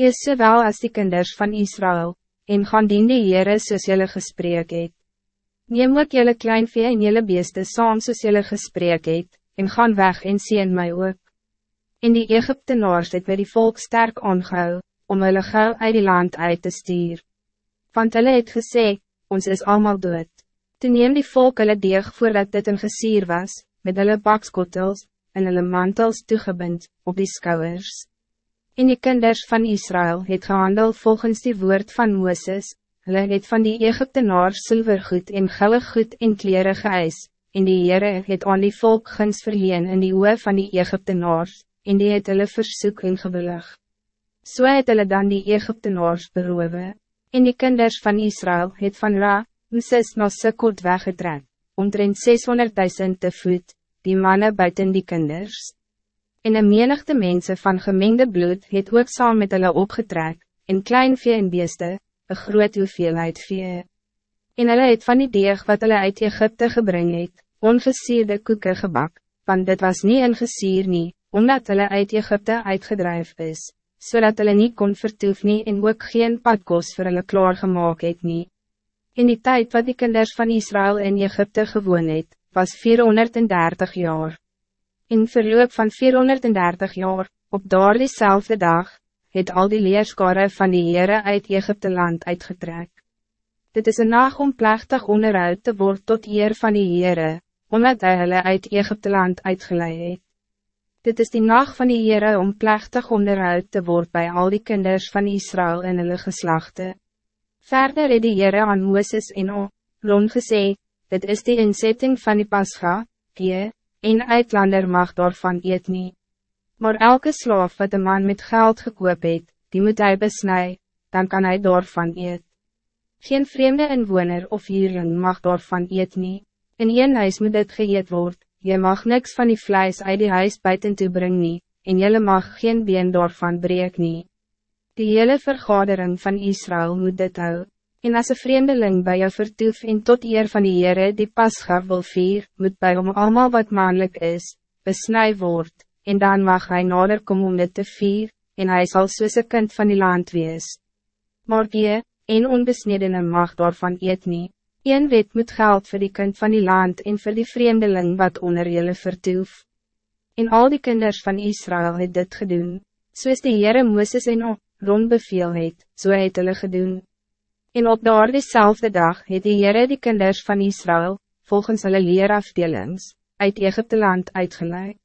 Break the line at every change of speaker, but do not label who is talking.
Ees sowel as die kinders van Israël, en gaan dien die Heere soos jylle gesprek het. Neem ook jylle kleinvee en jylle beeste saam soos jylle gesprek het, en gaan weg en sien my ook. En die Egyptenaars het by die volk sterk aangehou, om hulle gauw uit die land uit te stuur. Want hulle het gesê, ons is allemaal dood. Toen neem die volk hulle deeg voordat dit een gesier was, met hulle bakskottels, en hulle mantels toegebind, op die skouwers. En die kinders van Israël het gehandel volgens die woord van Mooses, hulle het van die Egyptenaars silvergoed en goed en kleren geëis, en die Heere het aan die volk guns verleen in die oe van die Egyptenaars, en die het hulle versoek en gewillig. So het hulle dan die Egyptenaars beroof, en die kinders van Israël het van Ra, Moses na Sikkot weggetrek, omtrent 600.000 te voet, die mannen buiten die kinders. En een menigte mensen van gemengde bloed het ook saam met hulle opgetrek, en klein vee en beeste, een groot hoeveelheid vee. En hulle het van die deeg wat hulle uit Egypte gebring het, ongesierde koeken gebak, want dit was niet een gesier nie, omdat hulle uit Egypte uitgedrijf is, zodat hulle niet kon vertoef nie en ook geen padkos vir hulle klaargemaak het nie. In die tijd wat die kinders van Israël in Egypte gewoon het, was 430 jaar. In verloop van 430 jaar, op daar diezelfde dag, het al die leerskare van die Heere uit Egypte land uitgetrek. Dit is een naag om plechtig onderhoud te worden tot eer van die Heere, omdat hy hulle uit Egypte land uitgeleid het. Dit is die nacht van die Heere om plechtig onderhoud te worden bij al die kinders van Israël en hulle geslachten. Verder het die Heere aan Mooses en O, Ron gesê, dit is die inzetting van die Pascha, die, Een uitlander mag daarvan eet nie. Maar elke slaaf wat een man met geld gekoop het, die moet hij besnij, dan kan hij daarvan eet. Geen vreemde inwoner of hierin mag daarvan eet nie. In een huis moet dit geëet word, je mag niks van die vlees uit die huis buiten toe bring nie, en jelle mag geen been daarvan breek nie. Die hele vergadering van Israël moet dit hou. En als een vreemdeling bij jou vertoef en tot eer van die Heere die pascha wil vier, moet bij om allemaal wat mannelijk is, besnij word, en dan mag hij nader komen om dit te vier, en hij zal soos een kind van die land wees. Maar die, een onbesnedene mag daarvan eet nie, een wet moet geld voor die kind van die land en voor die vreemdeling wat onder jullie vertoef. En al die kinders van Israël het dit gedoen, soos die Heere Mooses en op, rond beveel het, so het hulle gedoen. En op daar diezelfde dag het die Heere die kinders van Israël, volgens hulle leerafdelings, uit Egypte land uitgeleid.